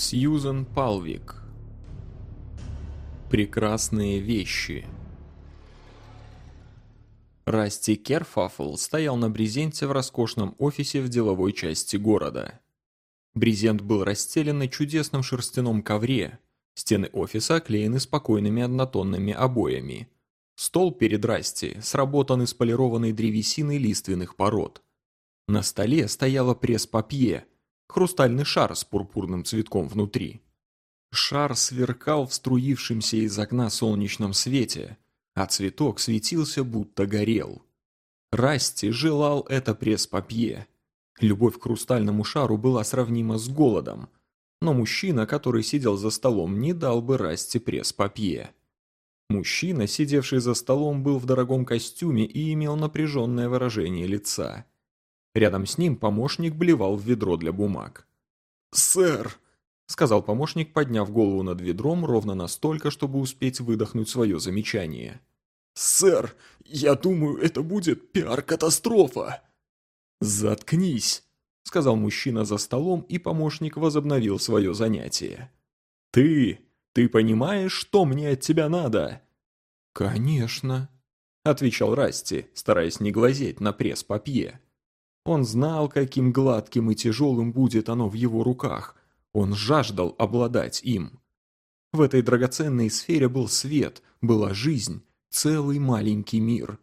Сьюзен Палвик Прекрасные вещи Расти Керфафл стоял на брезенте в роскошном офисе в деловой части города. Брезент был расстелен на чудесном шерстяном ковре, стены офиса оклеены спокойными однотонными обоями. Стол перед Расти сработан из полированной древесины лиственных пород. На столе стояла пресс-папье – хрустальный шар с пурпурным цветком внутри. Шар сверкал в струившемся из окна солнечном свете, а цветок светился, будто горел. Расти желал это пресс-папье. Любовь к хрустальному шару была сравнима с голодом, но мужчина, который сидел за столом, не дал бы Расти пресс-папье. Мужчина, сидевший за столом, был в дорогом костюме и имел напряженное выражение лица – Рядом с ним помощник блевал в ведро для бумаг. «Сэр!» – сказал помощник, подняв голову над ведром ровно настолько, чтобы успеть выдохнуть свое замечание. «Сэр, я думаю, это будет пиар-катастрофа!» «Заткнись!» – сказал мужчина за столом, и помощник возобновил свое занятие. «Ты! Ты понимаешь, что мне от тебя надо?» «Конечно!» – отвечал Расти, стараясь не глазеть на пресс-папье. Он знал, каким гладким и тяжелым будет оно в его руках. Он жаждал обладать им. В этой драгоценной сфере был свет, была жизнь, целый маленький мир.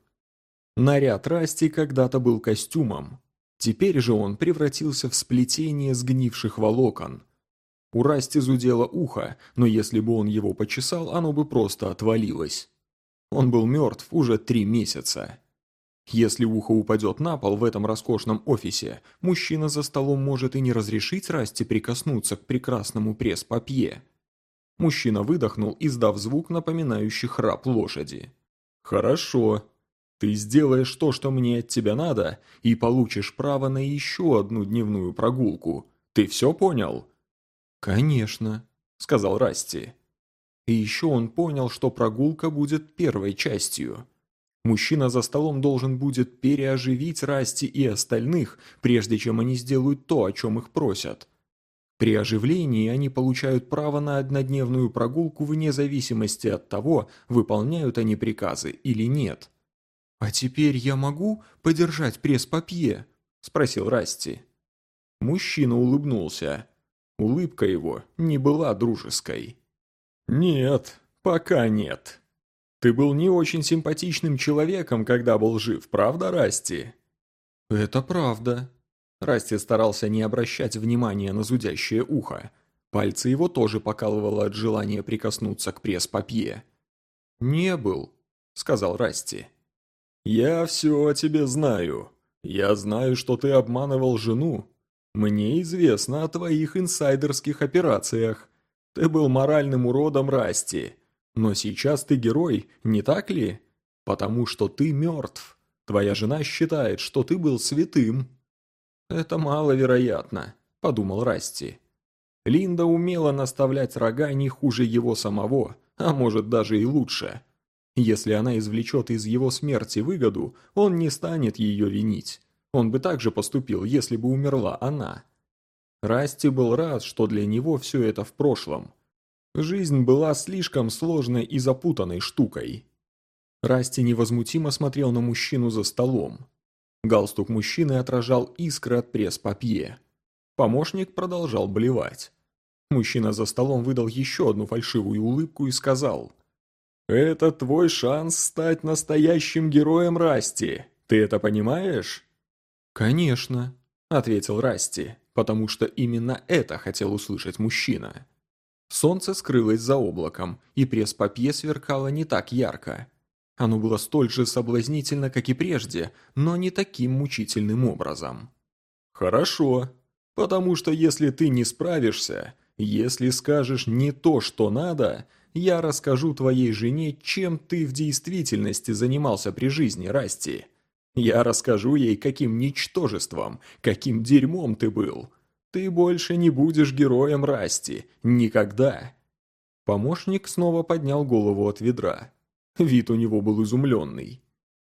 Наряд Расти когда-то был костюмом. Теперь же он превратился в сплетение сгнивших волокон. У Расти зудело ухо, но если бы он его почесал, оно бы просто отвалилось. Он был мертв уже три месяца. Если ухо упадет на пол в этом роскошном офисе, мужчина за столом может и не разрешить Расти прикоснуться к прекрасному пресс-папье. Мужчина выдохнул, издав звук, напоминающий храп лошади. «Хорошо. Ты сделаешь то, что мне от тебя надо, и получишь право на еще одну дневную прогулку. Ты все понял?» «Конечно», — сказал Расти. И еще он понял, что прогулка будет первой частью. Мужчина за столом должен будет переоживить Расти и остальных, прежде чем они сделают то, о чем их просят. При оживлении они получают право на однодневную прогулку вне зависимости от того, выполняют они приказы или нет. «А теперь я могу подержать пресс-папье?» – спросил Расти. Мужчина улыбнулся. Улыбка его не была дружеской. «Нет, пока нет», ты был не очень симпатичным человеком, когда был жив, правда, Расти?» «Это правда». Расти старался не обращать внимания на зудящее ухо. Пальцы его тоже покалывало от желания прикоснуться к пресс-папье. «Не был», — сказал Расти. «Я все о тебе знаю. Я знаю, что ты обманывал жену. Мне известно о твоих инсайдерских операциях. Ты был моральным уродом Расти. Но сейчас ты герой, не так ли? Потому что ты мертв. Твоя жена считает, что ты был святым». «Это маловероятно», – подумал Расти. Линда умела наставлять рога не хуже его самого, а может даже и лучше. Если она извлечет из его смерти выгоду, он не станет ее винить. Он бы также поступил, если бы умерла она. Расти был рад, что для него все это в прошлом. Жизнь была слишком сложной и запутанной штукой. Расти невозмутимо смотрел на мужчину за столом. Галстук мужчины отражал искры от пресс-папье. Помощник продолжал блевать. Мужчина за столом выдал еще одну фальшивую улыбку и сказал «Это твой шанс стать настоящим героем Расти. Ты это понимаешь?» «Конечно», — ответил Расти, потому что именно это хотел услышать мужчина. Солнце скрылось за облаком, и пресс-папье сверкало не так ярко. Оно было столь же соблазнительно, как и прежде, но не таким мучительным образом. «Хорошо, потому что если ты не справишься, если скажешь не то, что надо, я расскажу твоей жене, чем ты в действительности занимался при жизни, Расти. Я расскажу ей, каким ничтожеством, каким дерьмом ты был, ты больше не будешь героем Расти. Никогда. Помощник снова поднял голову от ведра. Вид у него был изумленный.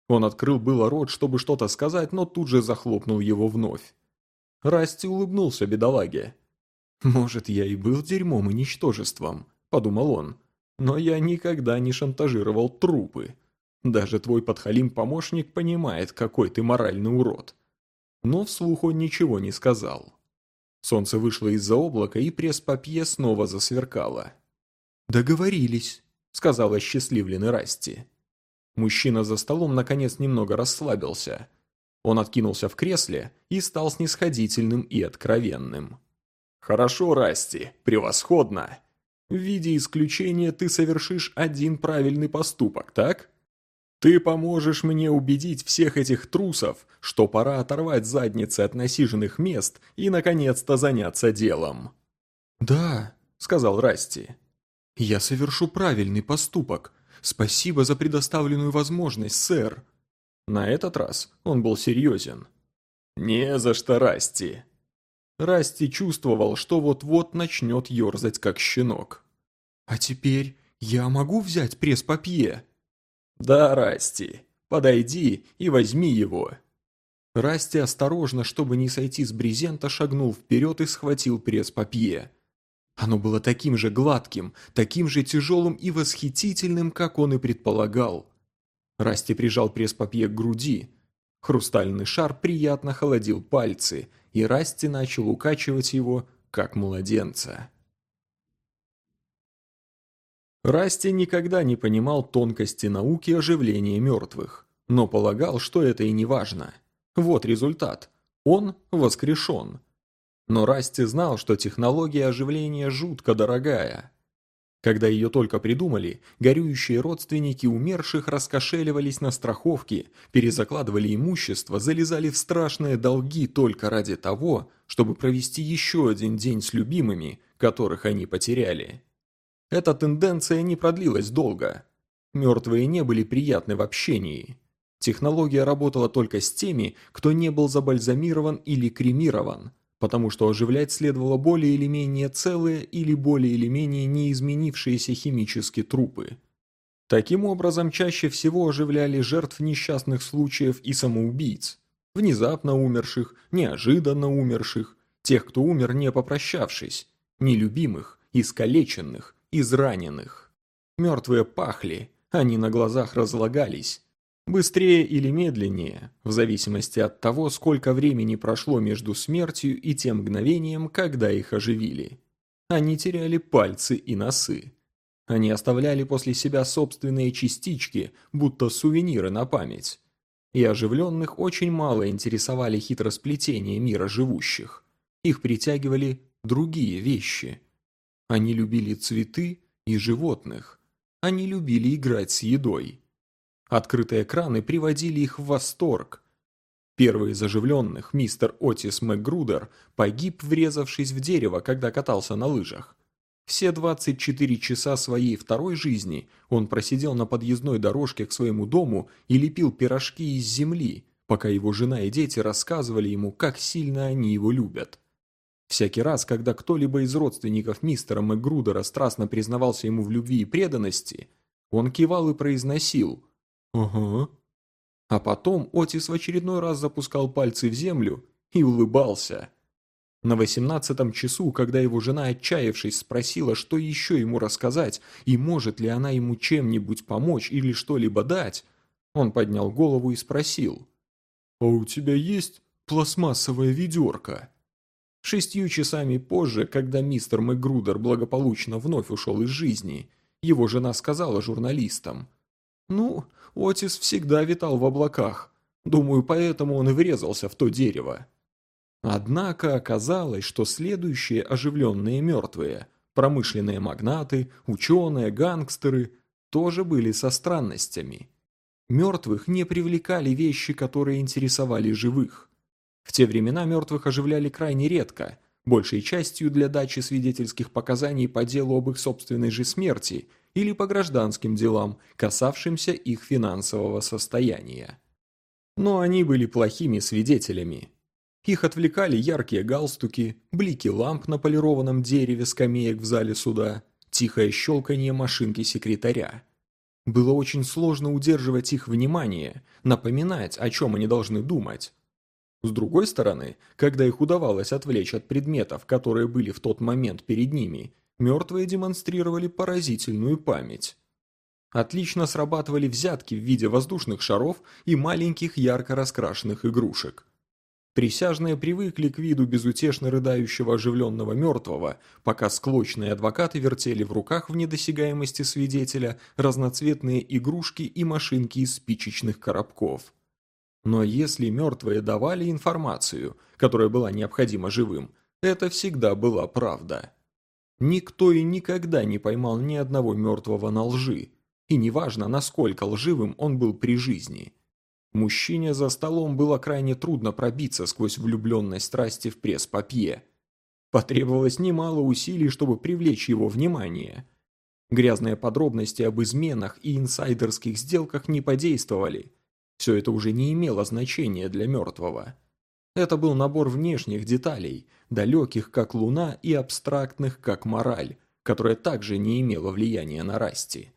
Он открыл было рот, чтобы что-то сказать, но тут же захлопнул его вновь. Расти улыбнулся бедолаге. «Может, я и был дерьмом и ничтожеством», – подумал он, – «но я никогда не шантажировал трупы. Даже твой подхалим-помощник понимает, какой ты моральный урод». Но вслух он ничего не сказал. Солнце вышло из-за облака, и пресс-папье снова засверкало. «Договорились», — сказала счастливленный Расти. Мужчина за столом наконец немного расслабился. Он откинулся в кресле и стал снисходительным и откровенным. «Хорошо, Расти, превосходно. В виде исключения ты совершишь один правильный поступок, так? Ты поможешь мне убедить всех этих трусов, что пора оторвать задницы от насиженных мест и, наконец-то, заняться делом». «Да», — сказал Расти. «Я совершу правильный поступок. Спасибо за предоставленную возможность, сэр». На этот раз он был серьезен. «Не за что, Расти. Расти чувствовал, что вот-вот начнет ерзать, как щенок. «А теперь я могу взять пресс-папье?» «Да, Расти, подойди и возьми его». Расти осторожно, чтобы не сойти с брезента, шагнул вперед и схватил пресс-папье. Оно было таким же гладким, таким же тяжелым и восхитительным, как он и предполагал. Расти прижал пресс-папье к груди. Хрустальный шар приятно холодил пальцы – и Расти начал укачивать его, как младенца. Расти никогда не понимал тонкости науки оживления мертвых, но полагал, что это и не важно. Вот результат. Он воскрешен. Но Расти знал, что технология оживления жутко дорогая. Когда ее только придумали, горюющие родственники умерших раскошеливались на страховки, перезакладывали имущество, залезали в страшные долги только ради того, чтобы провести еще один день с любимыми, которых они потеряли. Эта тенденция не продлилась долго. Мертвые не были приятны в общении. Технология работала только с теми, кто не был забальзамирован или кремирован – потому что оживлять следовало более или менее целые или более или менее неизменившиеся химические трупы. Таким образом, чаще всего оживляли жертв несчастных случаев и самоубийц, внезапно умерших, неожиданно умерших, тех, кто умер не попрощавшись, нелюбимых, искалеченных, израненных. Мертвые пахли, они на глазах разлагались, Быстрее или медленнее, в зависимости от того, сколько времени прошло между смертью и тем мгновением, когда их оживили. Они теряли пальцы и носы. Они оставляли после себя собственные частички, будто сувениры на память. И оживленных очень мало интересовали хитросплетения мира живущих. Их притягивали другие вещи. Они любили цветы и животных. Они любили играть с едой. Открытые экраны приводили их в восторг. Первый из оживленных, мистер Отис МcГрудер, погиб, врезавшись в дерево, когда катался на лыжах. Все 24 часа своей второй жизни он просидел на подъездной дорожке к своему дому и лепил пирожки из земли, пока его жена и дети рассказывали ему, как сильно они его любят. Всякий раз, когда кто-либо из родственников мистера МcГрудера страстно признавался ему в любви и преданности, он кивал и произносил «Ага». А потом Отис в очередной раз запускал пальцы в землю и улыбался. На восемнадцатом часу, когда его жена, отчаявшись, спросила, что еще ему рассказать, и может ли она ему чем-нибудь помочь или что-либо дать, он поднял голову и спросил. «А у тебя есть пластмассовая ведерко?» Шестью часами позже, когда мистер Мэгрудер благополучно вновь ушел из жизни, его жена сказала журналистам – ну, Отис всегда витал в облаках. Думаю, поэтому он и врезался в то дерево. Однако оказалось, что следующие оживленные мертвые, промышленные магнаты, ученые, гангстеры, тоже были со странностями. Мертвых не привлекали вещи, которые интересовали живых. В те времена мертвых оживляли крайне редко, большей частью для дачи свидетельских показаний по делу об их собственной же смерти – или по гражданским делам, касавшимся их финансового состояния. Но они были плохими свидетелями. Их отвлекали яркие галстуки, блики ламп на полированном дереве скамеек в зале суда, тихое щелканье машинки секретаря. Было очень сложно удерживать их внимание, напоминать, о чем они должны думать. С другой стороны, когда их удавалось отвлечь от предметов, которые были в тот момент перед ними, мертвые демонстрировали поразительную память. Отлично срабатывали взятки в виде воздушных шаров и маленьких ярко раскрашенных игрушек. Присяжные привыкли к виду безутешно рыдающего оживленного мертвого, пока склочные адвокаты вертели в руках в недосягаемости свидетеля разноцветные игрушки и машинки из спичечных коробков. Но если мертвые давали информацию, которая была необходима живым, это всегда была правда. Никто и никогда не поймал ни одного мертвого на лжи, и неважно, насколько лживым он был при жизни. Мужчине за столом было крайне трудно пробиться сквозь влюбленность страсти в пресс-папье. Потребовалось немало усилий, чтобы привлечь его внимание. Грязные подробности об изменах и инсайдерских сделках не подействовали. Все это уже не имело значения для мертвого. Это был набор внешних деталей, далеких как луна и абстрактных как мораль, которая также не имела влияния на Расти.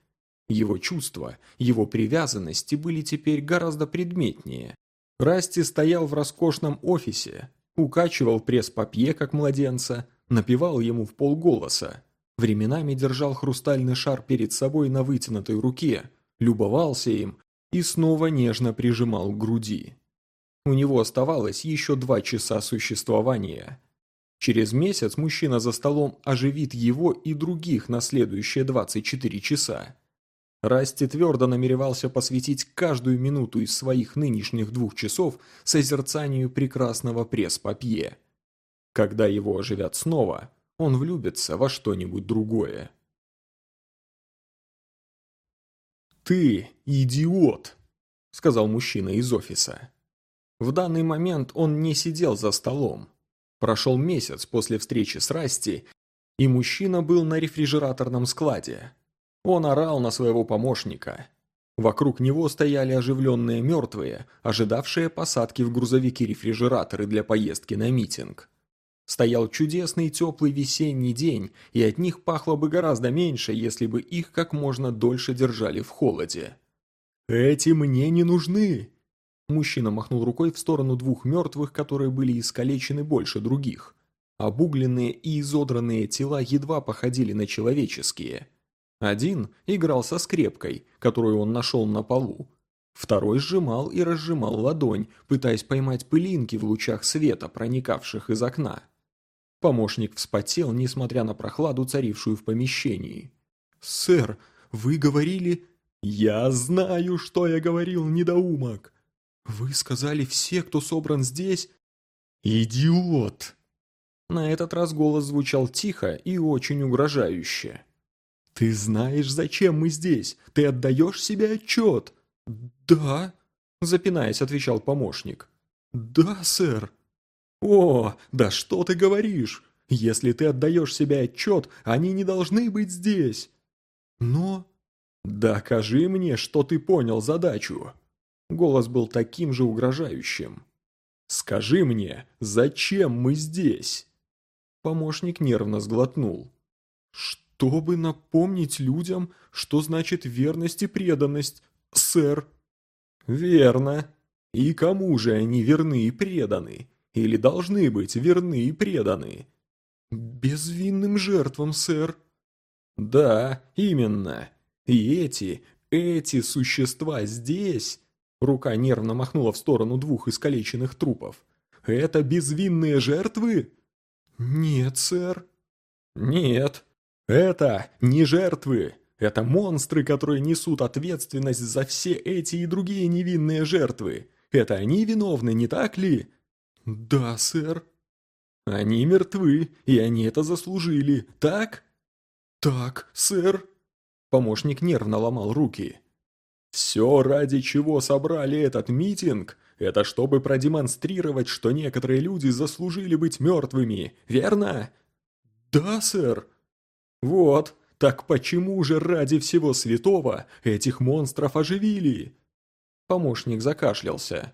Его чувства, его привязанности были теперь гораздо предметнее. Расти стоял в роскошном офисе, укачивал пресс-папье, как младенца, напевал ему в полголоса, временами держал хрустальный шар перед собой на вытянутой руке, любовался им и снова нежно прижимал к груди. У него оставалось еще два часа существования. Через месяц мужчина за столом оживит его и других на следующие 24 часа. Расти твердо намеревался посвятить каждую минуту из своих нынешних двух часов созерцанию прекрасного пресс-папье. Когда его оживят снова, он влюбится во что-нибудь другое. «Ты идиот!» – сказал мужчина из офиса. В данный момент он не сидел за столом. Прошел месяц после встречи с Расти, и мужчина был на рефрижераторном складе. Он орал на своего помощника. Вокруг него стояли оживленные мертвые, ожидавшие посадки в грузовики-рефрижераторы для поездки на митинг. Стоял чудесный теплый весенний день, и от них пахло бы гораздо меньше, если бы их как можно дольше держали в холоде. «Эти мне не нужны!» Мужчина махнул рукой в сторону двух мертвых, которые были искалечены больше других. Обугленные и изодранные тела едва походили на человеческие – один играл со скрепкой, которую он нашел на полу. Второй сжимал и разжимал ладонь, пытаясь поймать пылинки в лучах света, проникавших из окна. Помощник вспотел, несмотря на прохладу, царившую в помещении. «Сэр, вы говорили...» «Я знаю, что я говорил, недоумок!» «Вы сказали все, кто собран здесь...» «Идиот!» На этот раз голос звучал тихо и очень угрожающе. «Ты знаешь, зачем мы здесь? Ты отдаешь себе отчет?» «Да», – запинаясь, отвечал помощник. «Да, сэр». «О, да что ты говоришь? Если ты отдаешь себе отчет, они не должны быть здесь». «Но...» «Докажи мне, что ты понял задачу». Голос был таким же угрожающим. «Скажи мне, зачем мы здесь?» Помощник нервно сглотнул. «Что?» чтобы напомнить людям, что значит верность и преданность, сэр». «Верно. И кому же они верны и преданы? Или должны быть верны и преданы?» «Безвинным жертвам, сэр». «Да, именно. И эти, эти существа здесь...» Рука нервно махнула в сторону двух искалеченных трупов. «Это безвинные жертвы?» «Нет, сэр». «Нет, это не жертвы. Это монстры, которые несут ответственность за все эти и другие невинные жертвы. Это они виновны, не так ли? Да, сэр. Они мертвы, и они это заслужили, так? Так, сэр. Помощник нервно ломал руки. Все, ради чего собрали этот митинг, это чтобы продемонстрировать, что некоторые люди заслужили быть мертвыми, верно? Да, сэр. «Вот, так почему же ради всего святого этих монстров оживили?» Помощник закашлялся.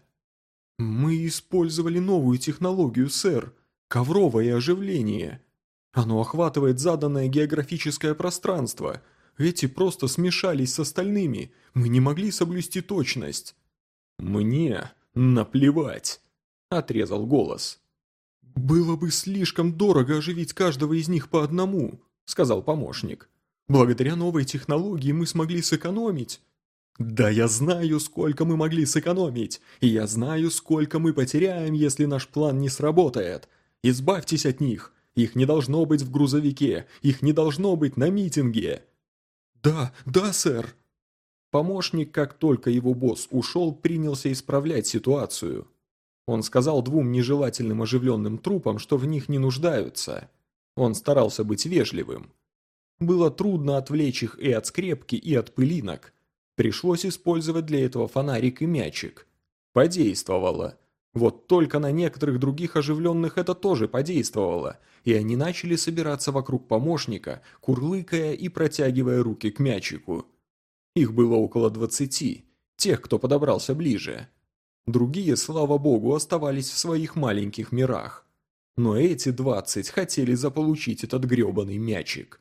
«Мы использовали новую технологию, сэр. Ковровое оживление. Оно охватывает заданное географическое пространство. Эти просто смешались с остальными. Мы не могли соблюсти точность». «Мне наплевать». отрезал голос. «Было бы слишком дорого оживить каждого из них по одному», — сказал помощник. «Благодаря новой технологии мы смогли сэкономить». «Да я знаю, сколько мы могли сэкономить, и я знаю, сколько мы потеряем, если наш план не сработает. Избавьтесь от них, их не должно быть в грузовике, их не должно быть на митинге». «Да, да, сэр». Помощник, как только его босс ушел, принялся исправлять ситуацию. Он сказал двум нежелательным оживленным трупам, что в них не нуждаются. Он старался быть вежливым. Было трудно отвлечь их и от скрепки, и от пылинок. Пришлось использовать для этого фонарик и мячик. Подействовало. Вот только на некоторых других оживленных это тоже подействовало, и они начали собираться вокруг помощника, курлыкая и протягивая руки к мячику. Их было около двадцати, тех, кто подобрался ближе. Другие, слава богу, оставались в своих маленьких мирах. Но эти двадцать хотели заполучить этот грёбаный мячик.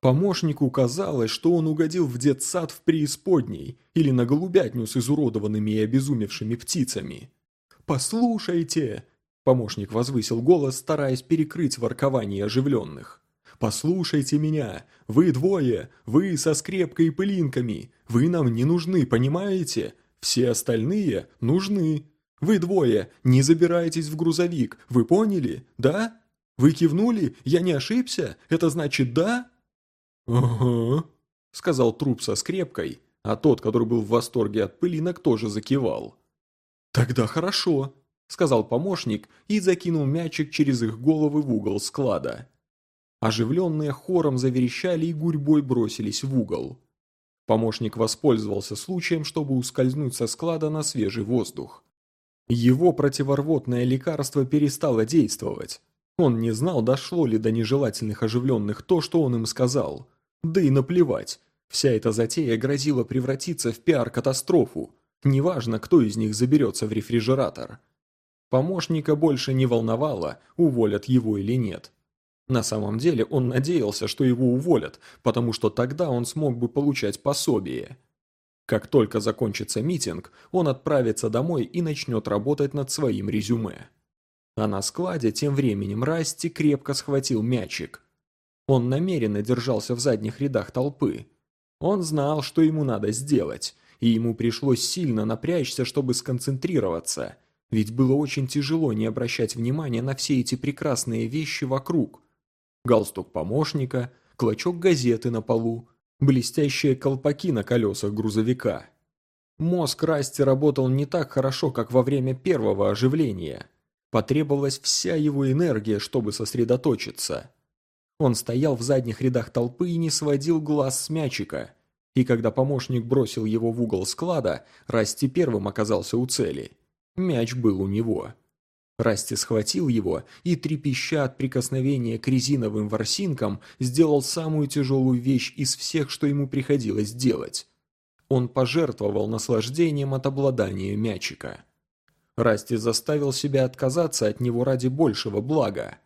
Помощнику казалось, что он угодил в детсад в преисподней или на голубятню с изуродованными и обезумевшими птицами. «Послушайте!» Помощник возвысил голос, стараясь перекрыть воркование оживленных. «Послушайте меня! Вы двое! Вы со скрепкой и пылинками! Вы нам не нужны, понимаете? Все остальные нужны. Вы двое, не забирайтесь в грузовик, вы поняли, да? Вы кивнули? Я не ошибся? Это значит да?» «Ага», — сказал труп со скрепкой, а тот, который был в восторге от пылинок, тоже закивал. «Тогда хорошо», — сказал помощник и закинул мячик через их головы в угол склада. Оживленные хором заверещали и гурьбой бросились в угол. Помощник воспользовался случаем, чтобы ускользнуть со склада на свежий воздух. Его противорвотное лекарство перестало действовать. Он не знал, дошло ли до нежелательных оживленных то, что он им сказал. Да и наплевать. Вся эта затея грозила превратиться в пиар-катастрофу. Неважно, кто из них заберется в рефрижератор. Помощника больше не волновало, уволят его или нет. На самом деле он надеялся, что его уволят, потому что тогда он смог бы получать пособие. Как только закончится митинг, он отправится домой и начнет работать над своим резюме. А на складе тем временем Расти крепко схватил мячик. Он намеренно держался в задних рядах толпы. Он знал, что ему надо сделать, и ему пришлось сильно напрячься, чтобы сконцентрироваться, ведь было очень тяжело не обращать внимания на все эти прекрасные вещи вокруг – галстук помощника, клочок газеты на полу, блестящие колпаки на колесах грузовика. Мозг Расти работал не так хорошо, как во время первого оживления. Потребовалась вся его энергия, чтобы сосредоточиться. Он стоял в задних рядах толпы и не сводил глаз с мячика. И когда помощник бросил его в угол склада, Расти первым оказался у цели. Мяч был у него. Расти схватил его и, трепеща от прикосновения к резиновым ворсинкам, сделал самую тяжелую вещь из всех, что ему приходилось делать. Он пожертвовал наслаждением от обладания мячика. Расти заставил себя отказаться от него ради большего блага.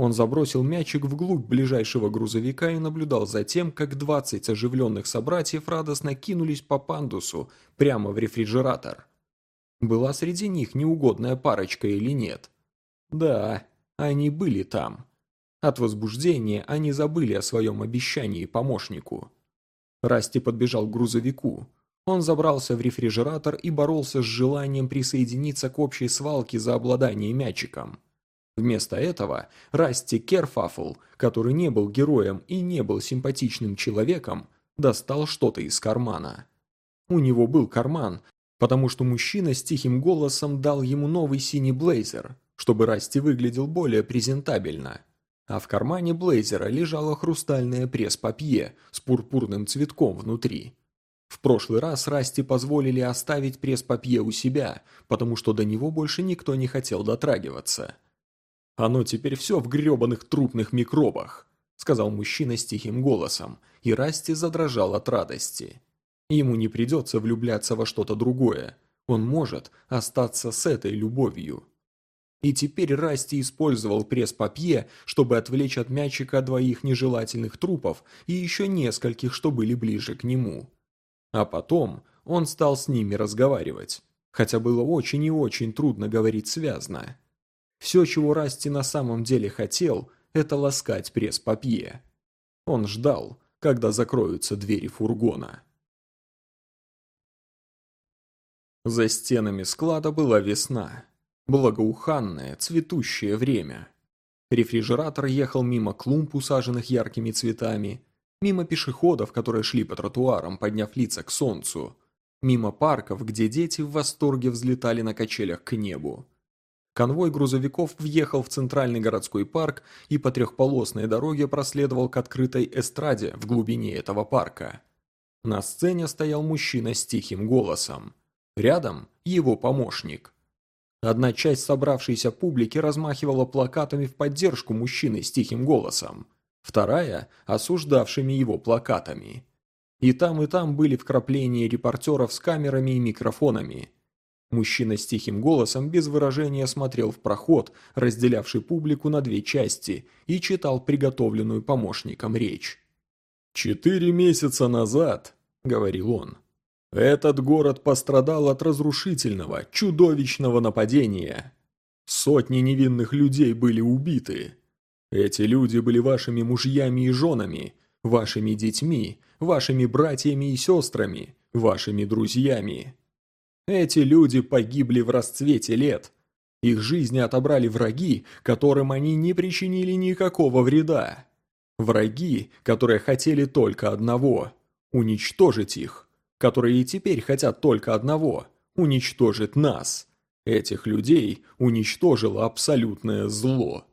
Он забросил мячик вглубь ближайшего грузовика и наблюдал за тем, как двадцать оживленных собратьев радостно кинулись по пандусу прямо в рефрижератор. Была среди них неугодная парочка или нет? Да, они были там. От возбуждения они забыли о своем обещании помощнику. Расти подбежал к грузовику. Он забрался в рефрижератор и боролся с желанием присоединиться к общей свалке за обладание мячиком. Вместо этого Расти Керфафл, который не был героем и не был симпатичным человеком, достал что-то из кармана. У него был карман, потому что мужчина с тихим голосом дал ему новый синий блейзер, чтобы Расти выглядел более презентабельно. А в кармане блейзера лежало хрустальное пресс-папье с пурпурным цветком внутри. В прошлый раз Расти позволили оставить пресс-папье у себя, потому что до него больше никто не хотел дотрагиваться. «Оно теперь все в гребаных трупных микробах», — сказал мужчина с тихим голосом, и Расти задрожал от радости. Ему не придется влюбляться во что-то другое. Он может остаться с этой любовью. И теперь Расти использовал пресс-папье, чтобы отвлечь от мячика двоих нежелательных трупов и еще нескольких, что были ближе к нему. А потом он стал с ними разговаривать. хотя было очень и очень трудно говорить связно. Все, чего Расти на самом деле хотел, это ласкать пресс-папье. Он ждал, когда закроются двери фургона. За стенами склада была весна. Благоуханное, цветущее время. Рефрижератор ехал мимо клумб, усаженных яркими цветами, мимо пешеходов, которые шли по тротуарам, подняв лица к солнцу, мимо парков, где дети в восторге взлетали на качелях к небу. Конвой грузовиков въехал в центральный городской парк и по трехполосной дороге проследовал к открытой эстраде в глубине этого парка. На сцене стоял мужчина с тихим голосом. Рядом его помощник. Одна часть собравшейся публики размахивала плакатами в поддержку мужчины с тихим голосом, вторая – осуждавшими его плакатами. И там, и там были вкрапления репортеров с камерами и микрофонами. Мужчина с тихим голосом без выражения смотрел в проход, разделявший публику на две части, и читал приготовленную помощником речь. «Четыре месяца назад», — говорил он, — «этот город пострадал от разрушительного, чудовищного нападения. Сотни невинных людей были убиты. Эти люди были вашими мужьями и женами, вашими детьми, вашими братьями и сестрами, вашими друзьями. Эти люди погибли в расцвете лет. Их жизни отобрали враги, которым они не причинили никакого вреда. Враги, которые хотели только одного – уничтожить их, которые и теперь хотят только одного – уничтожить нас. Этих людей уничтожило абсолютное зло.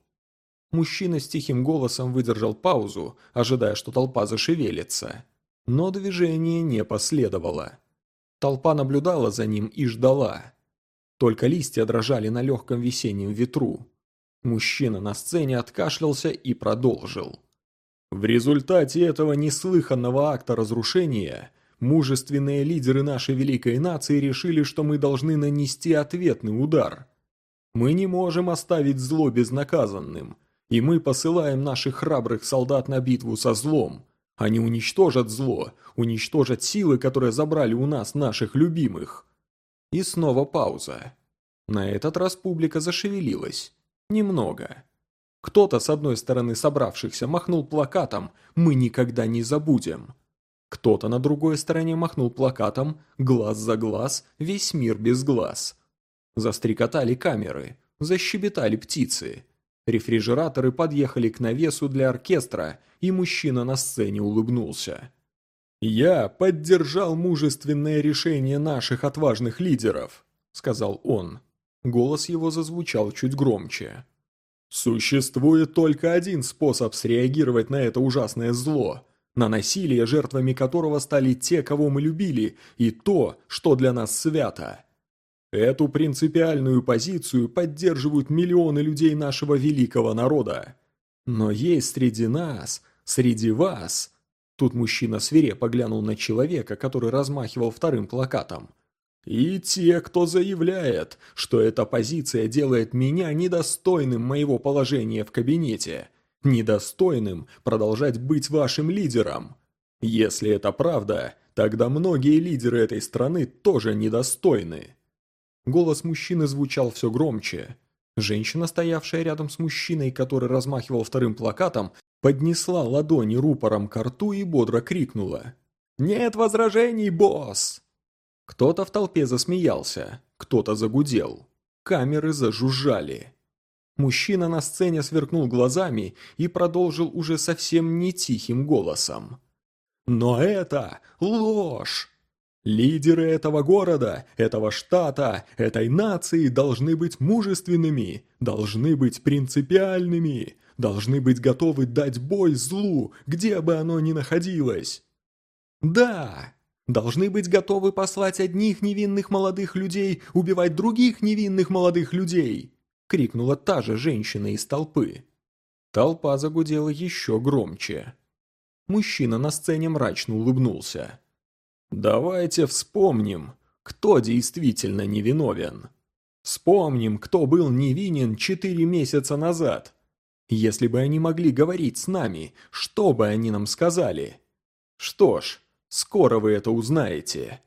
Мужчина с тихим голосом выдержал паузу, ожидая, что толпа зашевелится. Но движение не последовало. Толпа наблюдала за ним и ждала. Только листья дрожали на легком весеннем ветру. Мужчина на сцене откашлялся и продолжил. В результате этого неслыханного акта разрушения мужественные лидеры нашей великой нации решили, что мы должны нанести ответный удар. Мы не можем оставить зло безнаказанным, и мы посылаем наших храбрых солдат на битву со злом. Они уничтожат зло, уничтожат силы, которые забрали у нас наших любимых. И снова пауза. На этот раз публика зашевелилась. Немного. Кто-то с одной стороны собравшихся махнул плакатом «Мы никогда не забудем». Кто-то на другой стороне махнул плакатом «Глаз за глаз, весь мир без глаз». Застрекотали камеры, защебетали птицы. Рефрижераторы подъехали к навесу для оркестра, и мужчина на сцене улыбнулся. «Я поддержал мужественное решение наших отважных лидеров», — сказал он. Голос его зазвучал чуть громче. «Существует только один способ среагировать на это ужасное зло, на насилие, жертвами которого стали те, кого мы любили, и то, что для нас свято. Эту принципиальную позицию поддерживают миллионы людей нашего великого народа. Но есть среди нас, среди вас... Тут мужчина свирепо глянул на человека, который размахивал вторым плакатом. И те, кто заявляет, что эта позиция делает меня недостойным моего положения в кабинете, недостойным продолжать быть вашим лидером. Если это правда, тогда многие лидеры этой страны тоже недостойны. Голос мужчины звучал все громче. Женщина, стоявшая рядом с мужчиной, который размахивал вторым плакатом, поднесла ладони рупором к рту и бодро крикнула. «Нет возражений, босс!» Кто-то в толпе засмеялся, кто-то загудел. Камеры зажужжали. Мужчина на сцене сверкнул глазами и продолжил уже совсем не тихим голосом. «Но это ложь! Лидеры этого города, этого штата, этой нации должны быть мужественными, должны быть принципиальными, должны быть готовы дать бой злу, где бы оно ни находилось. Да, должны быть готовы послать одних невинных молодых людей убивать других невинных молодых людей, крикнула та же женщина из толпы. Толпа загудела еще громче. Мужчина на сцене мрачно улыбнулся. Давайте вспомним, кто действительно невиновен. Вспомним, кто был невинен четыре месяца назад. Если бы они могли говорить с нами, что бы они нам сказали? Что ж, скоро вы это узнаете.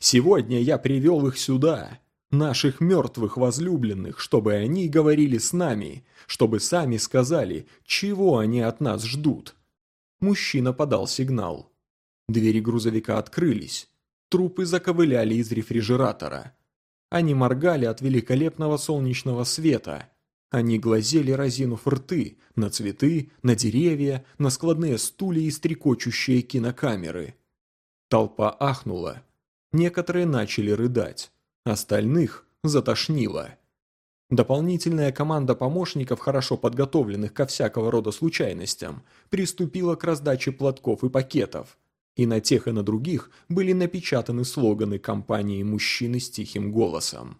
Сегодня я привел их сюда. наших мертвых возлюбленных, чтобы они говорили с нами, чтобы сами сказали, чего они от нас ждут. Мужчина подал сигнал. Двери грузовика открылись. Трупы заковыляли из рефрижератора. Они моргали от великолепного солнечного света. Они глазели, разинув рты, на цветы, на деревья, на складные стулья и стрекочущие кинокамеры. Толпа ахнула. Некоторые начали рыдать. Остальных затошнило. Дополнительная команда помощников, хорошо подготовленных ко всякого рода случайностям, приступила к раздаче платков и пакетов. И на тех и на других были напечатаны слоганы компании «Мужчины с тихим голосом».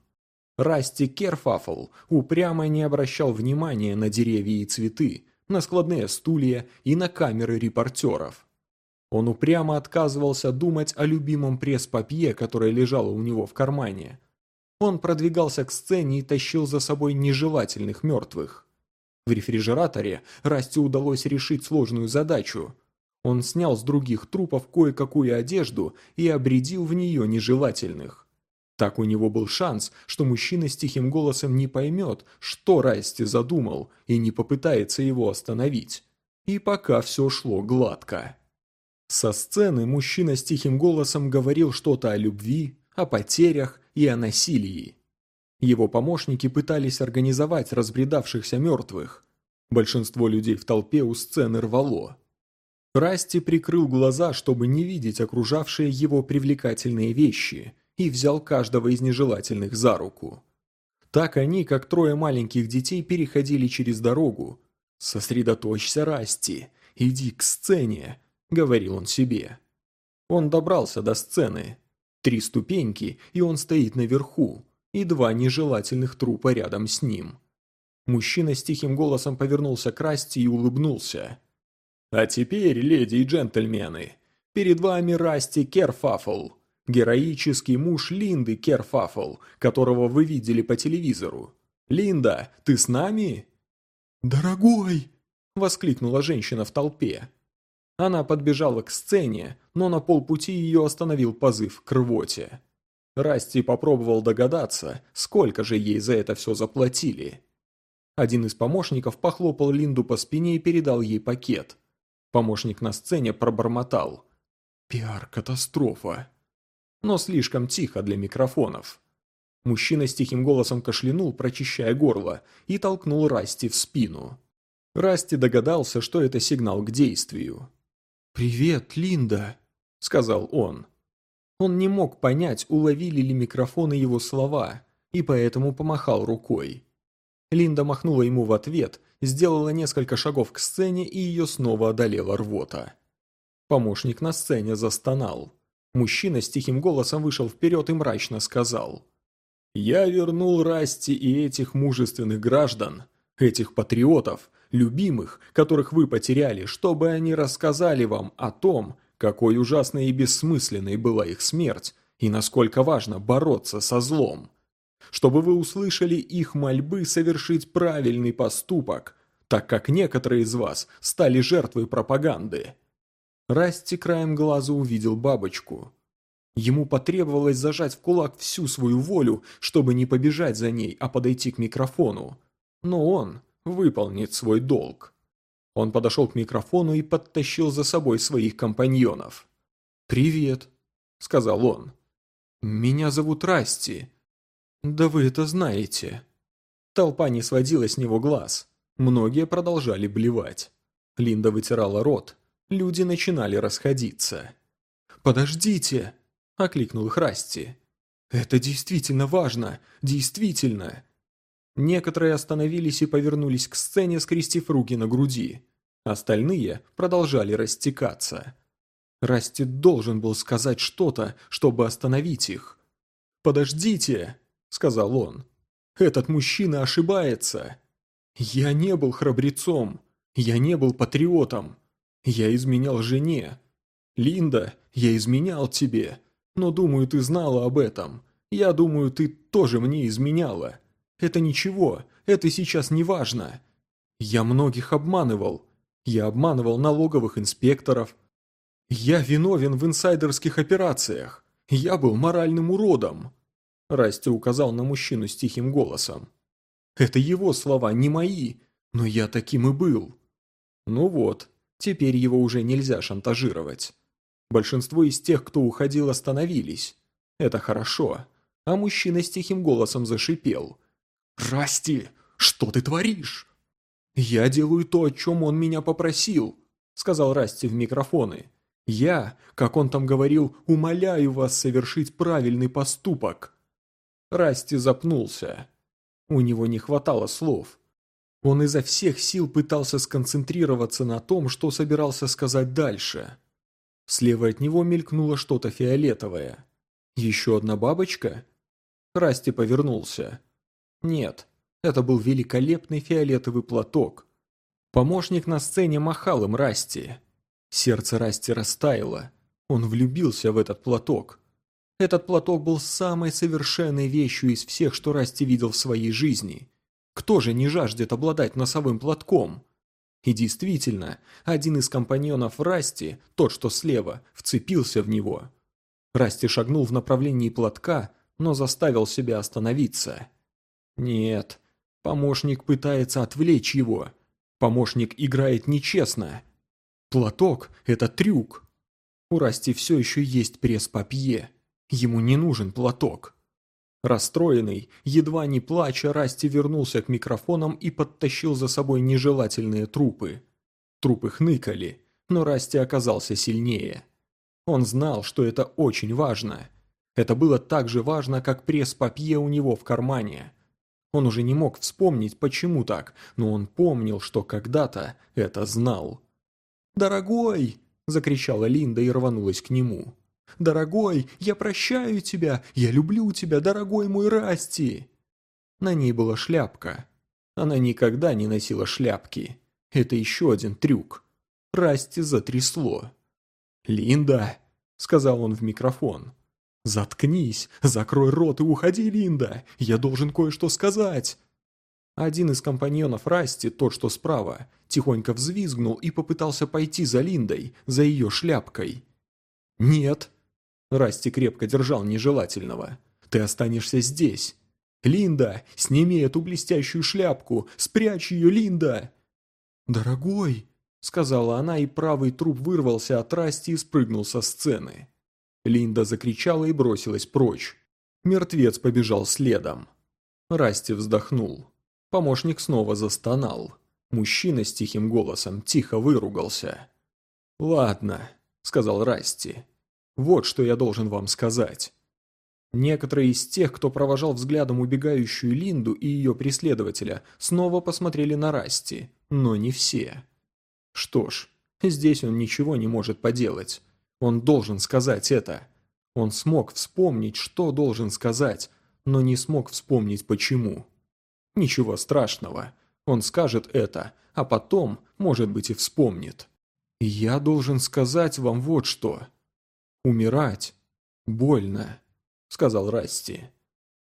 Расти Керфафл упрямо не обращал внимания на деревья и цветы, на складные стулья и на камеры репортеров. Он упрямо отказывался думать о любимом пресс-папье, которое лежало у него в кармане – он продвигался к сцене и тащил за собой нежелательных мертвых. В рефрижераторе Расти удалось решить сложную задачу. Он снял с других трупов кое-какую одежду и обредил в нее нежелательных. Так у него был шанс, что мужчина с тихим голосом не поймет, что Расти задумал, и не попытается его остановить. И пока все шло гладко. Со сцены мужчина с тихим голосом говорил что-то о любви, о потерях и о насилии. Его помощники пытались организовать разбредавшихся мертвых. Большинство людей в толпе у сцены рвало. Расти прикрыл глаза, чтобы не видеть окружавшие его привлекательные вещи, и взял каждого из нежелательных за руку. Так они, как трое маленьких детей, переходили через дорогу. «Сосредоточься, Расти, иди к сцене», — говорил он себе. Он добрался до сцены, Три ступеньки, и он стоит наверху, и два нежелательных трупа рядом с ним. Мужчина с тихим голосом повернулся к Расти и улыбнулся. «А теперь, леди и джентльмены, перед вами Расти Керфафл, героический муж Линды Керфафл, которого вы видели по телевизору. Линда, ты с нами?» «Дорогой!» – воскликнула женщина в толпе. Она подбежала к сцене, но на полпути ее остановил позыв к рвоте. Расти попробовал догадаться, сколько же ей за это все заплатили. Один из помощников похлопал Линду по спине и передал ей пакет. Помощник на сцене пробормотал. «Пиар-катастрофа!» Но слишком тихо для микрофонов. Мужчина с тихим голосом кашлянул, прочищая горло, и толкнул Расти в спину. Расти догадался, что это сигнал к действию. «Привет, Линда», — сказал он. Он не мог понять, уловили ли микрофоны его слова, и поэтому помахал рукой. Линда махнула ему в ответ, сделала несколько шагов к сцене и ее снова одолела рвота. Помощник на сцене застонал. Мужчина с тихим голосом вышел вперед и мрачно сказал. «Я вернул Расти и этих мужественных граждан, этих патриотов, любимых, которых вы потеряли, чтобы они рассказали вам о том, какой ужасной и бессмысленной была их смерть, и насколько важно бороться со злом. Чтобы вы услышали их мольбы совершить правильный поступок, так как некоторые из вас стали жертвой пропаганды. Расти краем глаза увидел бабочку. Ему потребовалось зажать в кулак всю свою волю, чтобы не побежать за ней, а подойти к микрофону. Но он выполнит свой долг. Он подошел к микрофону и подтащил за собой своих компаньонов. «Привет», — сказал он. «Меня зовут Расти». «Да вы это знаете». Толпа не сводила с него глаз. Многие продолжали блевать. Линда вытирала рот. Люди начинали расходиться. «Подождите!» – окликнул их Расти. «Это действительно важно! Действительно!» Некоторые остановились и повернулись к сцене, скрестив руки на груди. Остальные продолжали растекаться. Расти должен был сказать что-то, чтобы остановить их. «Подождите!» – сказал он. «Этот мужчина ошибается. Я не был храбрецом. Я не был патриотом. Я изменял жене. Линда, я изменял тебе. Но думаю, ты знала об этом. Я думаю, ты тоже мне изменяла. Это ничего, это сейчас не важно. Я многих обманывал. Я обманывал налоговых инспекторов. Я виновен в инсайдерских операциях. Я был моральным уродом. Расти указал на мужчину с тихим голосом. «Это его слова, не мои, но я таким и был». Ну вот, теперь его уже нельзя шантажировать. Большинство из тех, кто уходил, остановились. Это хорошо. А мужчина с тихим голосом зашипел. «Расти, что ты творишь?» «Я делаю то, о чем он меня попросил», — сказал Расти в микрофоны. «Я, как он там говорил, умоляю вас совершить правильный поступок». Расти запнулся. У него не хватало слов. Он изо всех сил пытался сконцентрироваться на том, что собирался сказать дальше. Слева от него мелькнуло что-то фиолетовое. Еще одна бабочка? Расти повернулся. Нет, это был великолепный фиолетовый платок. Помощник на сцене махал им Расти. Сердце Расти растаяло. Он влюбился в этот платок. Этот платок был самой совершенной вещью из всех, что Расти видел в своей жизни. Кто же не жаждет обладать носовым платком? И действительно, один из компаньонов Расти, тот, что слева, вцепился в него. Расти шагнул в направлении платка, но заставил себя остановиться. Нет, помощник пытается отвлечь его. Помощник играет нечестно. Платок – это трюк. У Расти все еще есть пресс-папье. Ему не нужен платок. Расстроенный, едва не плача, Расти вернулся к микрофонам и подтащил за собой нежелательные трупы. Трупы хныкали, но Расти оказался сильнее. Он знал, что это очень важно. Это было так же важно, как пресс-папье у него в кармане. Он уже не мог вспомнить, почему так, но он помнил, что когда-то это знал. «Дорогой!» – закричала Линда и рванулась к нему. «Дорогой, я прощаю тебя! Я люблю тебя, дорогой мой Расти!» На ней была шляпка. Она никогда не носила шляпки. Это еще один трюк. Расти затрясло. «Линда!» — сказал он в микрофон. «Заткнись! Закрой рот и уходи, Линда! Я должен кое-что сказать!» Один из компаньонов Расти, тот, что справа, тихонько взвизгнул и попытался пойти за Линдой, за ее шляпкой. «Нет!» Расти крепко держал нежелательного. «Ты останешься здесь!» «Линда, сними эту блестящую шляпку! Спрячь ее, Линда!» «Дорогой!» — сказала она, и правый труп вырвался от Расти и спрыгнул со сцены. Линда закричала и бросилась прочь. Мертвец побежал следом. Расти вздохнул. Помощник снова застонал. Мужчина с тихим голосом тихо выругался. «Ладно», — сказал Расти. «Вот что я должен вам сказать». Некоторые из тех, кто провожал взглядом убегающую Линду и ее преследователя, снова посмотрели на Расти, но не все. Что ж, здесь он ничего не может поделать. Он должен сказать это. Он смог вспомнить, что должен сказать, но не смог вспомнить почему. Ничего страшного. Он скажет это, а потом, может быть, и вспомнит. «Я должен сказать вам вот что. Умирать больно», — сказал Расти.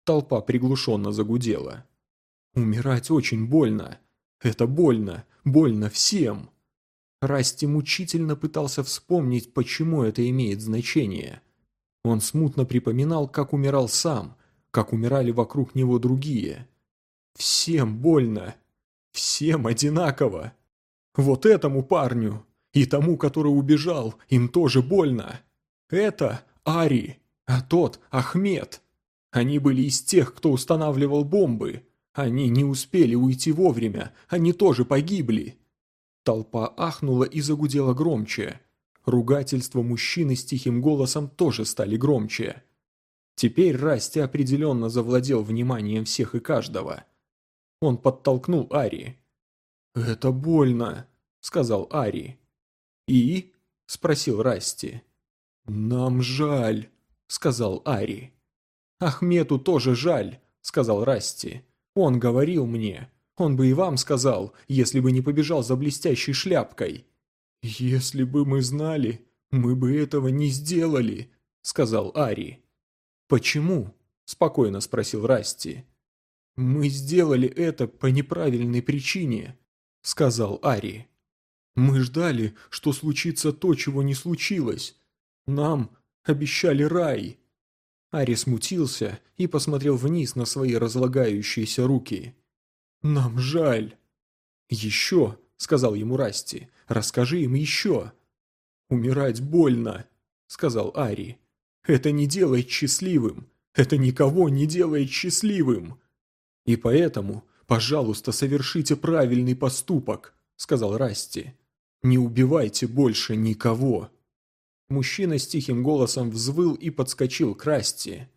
Толпа приглушенно загудела. «Умирать очень больно. Это больно. Больно всем». Расти мучительно пытался вспомнить, почему это имеет значение. Он смутно припоминал, как умирал сам, как умирали вокруг него другие. Всем больно. Всем одинаково. Вот этому парню и тому, который убежал, им тоже больно. Это Ари, а тот Ахмед. Они были из тех, кто устанавливал бомбы. Они не успели уйти вовремя, они тоже погибли. Толпа ахнула и загудела громче. Ругательства мужчины с тихим голосом тоже стали громче. Теперь Расти определенно завладел вниманием всех и каждого. Он подтолкнул Ари. «Это больно», — сказал Ари. «И?» — спросил Расти. «Нам жаль», — сказал Ари. «Ахмету тоже жаль», — сказал Расти. «Он говорил мне, он бы и вам сказал, если бы не побежал за блестящей шляпкой». «Если бы мы знали, мы бы этого не сделали», — сказал Ари. «Почему?» — спокойно спросил Расти. «Мы сделали это по неправильной причине», — сказал Ари. «Мы ждали, что случится то, чего не случилось. Нам обещали рай». Ари смутился и посмотрел вниз на свои разлагающиеся руки. «Нам жаль». «Еще», — сказал ему Расти, — «расскажи им еще». «Умирать больно», — сказал Ари. «Это не делает счастливым. Это никого не делает счастливым». «И поэтому, пожалуйста, совершите правильный поступок», — сказал Расти. «Не убивайте больше никого». Мужчина с тихим голосом взвыл и подскочил к Расти.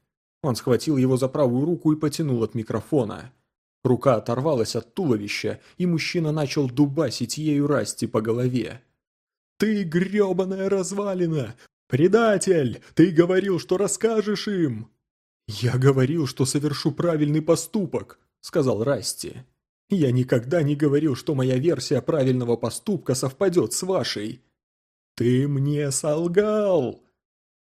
Он схватил его за правую руку и потянул от микрофона. Рука оторвалась от туловища, и мужчина начал дубасить ею Расти по голове. «Ты грёбаная развалина! Предатель! Ты говорил, что расскажешь им!» «Я говорил, что совершу правильный поступок», — сказал Расти. «Я никогда не говорил, что моя версия правильного поступка совпадет с вашей. «Ты мне солгал!»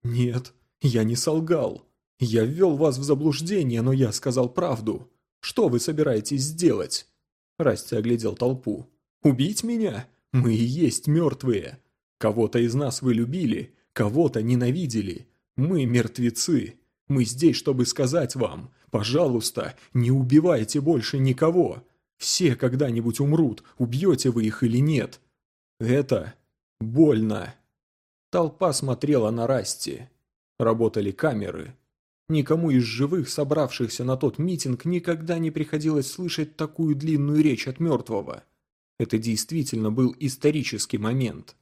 «Нет, я не солгал. Я ввел вас в заблуждение, но я сказал правду. Что вы собираетесь сделать?» Расти оглядел толпу. «Убить меня? Мы и есть мертвые. Кого-то из нас вы любили, кого-то ненавидели. Мы мертвецы. Мы здесь, чтобы сказать вам, пожалуйста, не убивайте больше никого. Все когда-нибудь умрут, убьете вы их или нет. Это Больно. Толпа смотрела на Расти. Работали камеры. Никому из живых, собравшихся на тот митинг, никогда не приходилось слышать такую длинную речь от мертвого. Это действительно был исторический момент.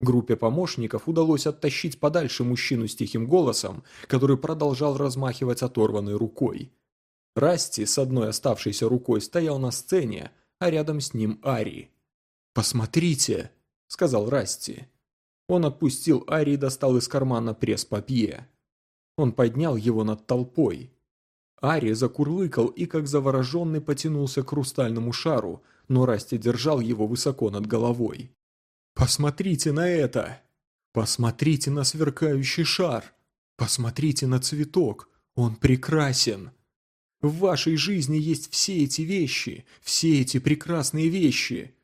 Группе помощников удалось оттащить подальше мужчину с тихим голосом, который продолжал размахивать оторванной рукой. Расти с одной оставшейся рукой стоял на сцене, а рядом с ним Ари. «Посмотрите!» – сказал Расти. Он отпустил Ари и достал из кармана пресс-папье. Он поднял его над толпой. Ари закурлыкал и как завороженный потянулся к хрустальному шару, но Расти держал его высоко над головой. «Посмотрите на это! Посмотрите на сверкающий шар! Посмотрите на цветок! Он прекрасен! В вашей жизни есть все эти вещи, все эти прекрасные вещи!»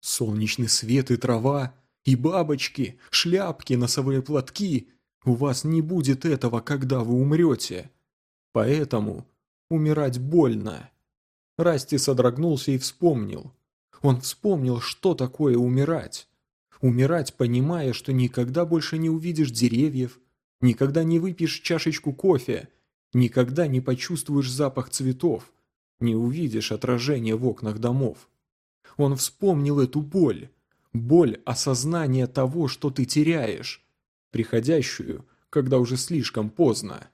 Солнечный свет и трава, и бабочки, шляпки, носовые платки. У вас не будет этого, когда вы умрете. Поэтому умирать больно. Расти содрогнулся и вспомнил. Он вспомнил, что такое умирать. Умирать, понимая, что никогда больше не увидишь деревьев, никогда не выпьешь чашечку кофе, никогда не почувствуешь запах цветов, не увидишь отражение в окнах домов. Он вспомнил эту боль. Боль осознания того, что ты теряешь. Приходящую, когда уже слишком поздно.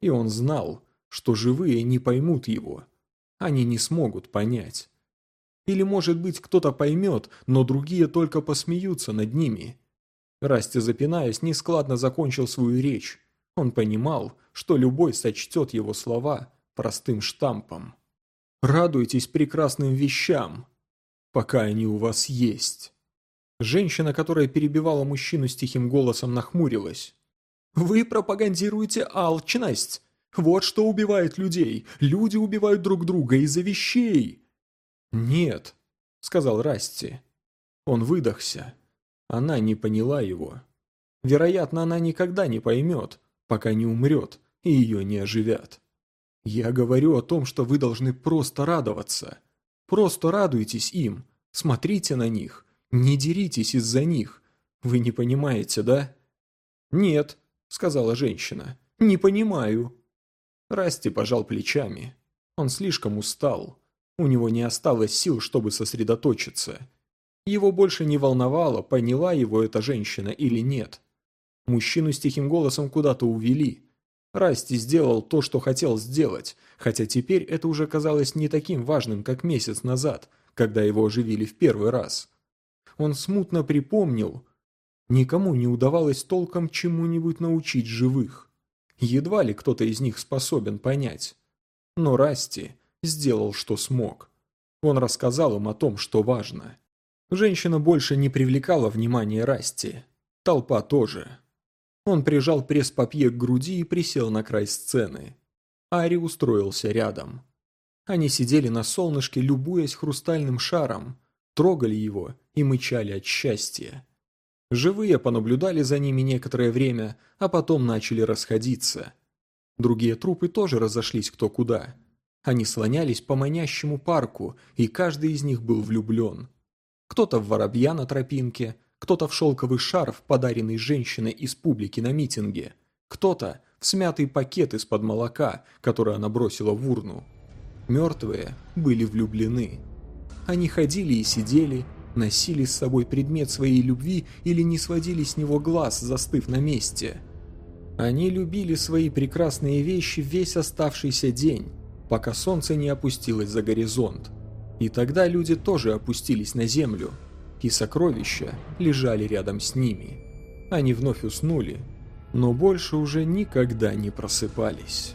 И он знал, что живые не поймут его. Они не смогут понять. Или, может быть, кто-то поймет, но другие только посмеются над ними. Расти, запинаясь, нескладно закончил свою речь. Он понимал, что любой сочтет его слова простым штампом. «Радуйтесь прекрасным вещам», пока они у вас есть». Женщина, которая перебивала мужчину с тихим голосом, нахмурилась. «Вы пропагандируете алчность. Вот что убивает людей. Люди убивают друг друга из-за вещей». «Нет», — сказал Расти. Он выдохся. Она не поняла его. Вероятно, она никогда не поймет, пока не умрет и ее не оживят. Я говорю о том, что вы должны просто радоваться. Просто радуйтесь им, смотрите на них, не деритесь из-за них. Вы не понимаете, да?» «Нет», — сказала женщина, — «не понимаю». Расти пожал плечами. Он слишком устал. У него не осталось сил, чтобы сосредоточиться. Его больше не волновало, поняла его эта женщина или нет. Мужчину с тихим голосом куда-то увели. Расти сделал то, что хотел сделать, хотя теперь это уже казалось не таким важным, как месяц назад, когда его оживили в первый раз. Он смутно припомнил, никому не удавалось толком чему-нибудь научить живых. Едва ли кто-то из них способен понять. Но Расти сделал, что смог. Он рассказал им о том, что важно. Женщина больше не привлекала внимания Расти. Толпа тоже. Он прижал пресс-папье к груди и присел на край сцены. Ари устроился рядом. Они сидели на солнышке, любуясь хрустальным шаром, трогали его и мычали от счастья. Живые понаблюдали за ними некоторое время, а потом начали расходиться. Другие трупы тоже разошлись кто куда. Они слонялись по манящему парку, и каждый из них был влюблен. Кто-то в воробья на тропинке, кто-то в шелковый шарф, подаренный женщиной из публики на митинге, кто-то в смятый пакет из-под молока, который она бросила в урну. Мертвые были влюблены. Они ходили и сидели, носили с собой предмет своей любви или не сводили с него глаз, застыв на месте. Они любили свои прекрасные вещи весь оставшийся день, пока солнце не опустилось за горизонт. И тогда люди тоже опустились на землю, и сокровища лежали рядом с ними. Они вновь уснули, но больше уже никогда не просыпались.